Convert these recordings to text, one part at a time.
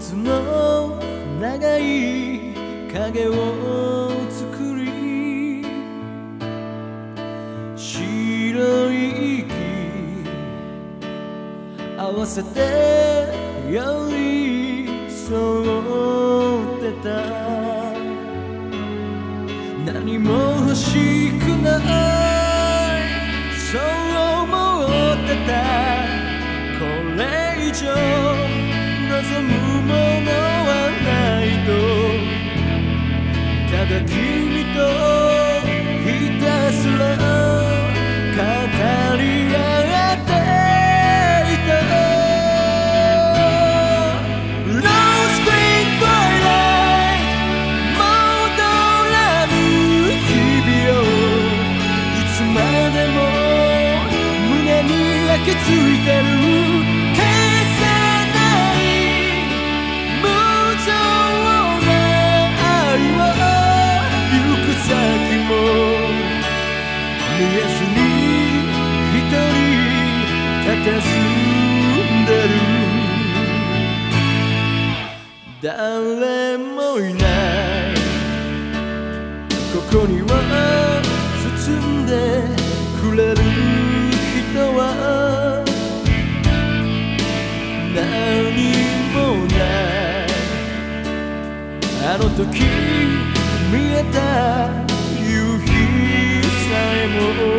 夏の長い影を作り白い息合わせて寄り添ってた何も欲しくないそう思ってたこれ以上むものはないとただ君とひたすら語り合っていた Rose Green Twilight 戻らぬ日々をいつまでも胸に焼き付いてる。んでる誰もいないここには包んでくれる人は何もない。あの時見えた夕日さえも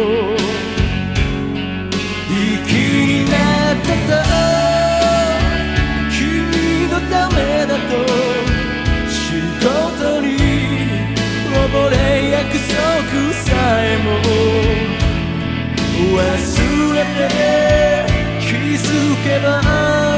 ぼれ約束さえも忘れて気づけば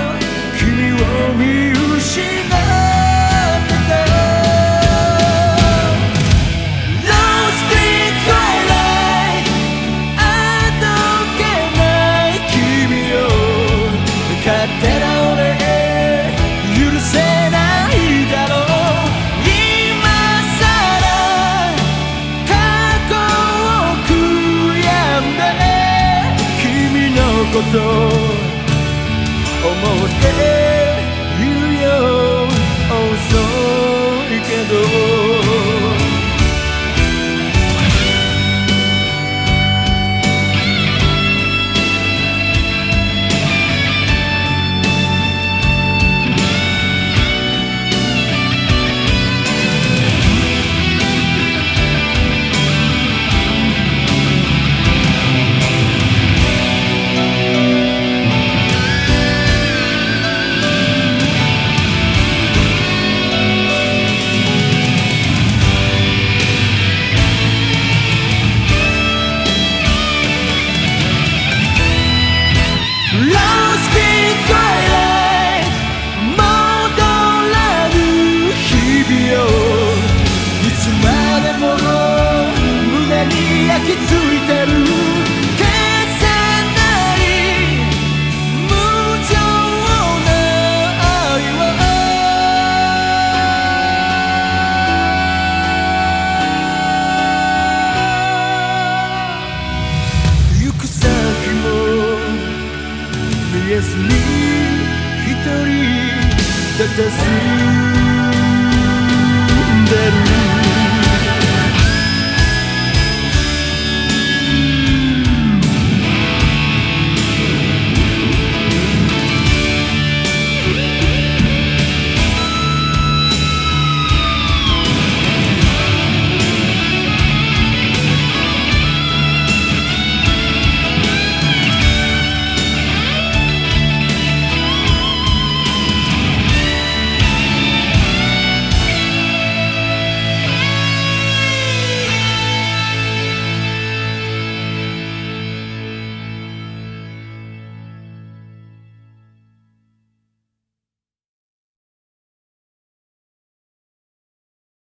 こと思って見えずに一人佇ん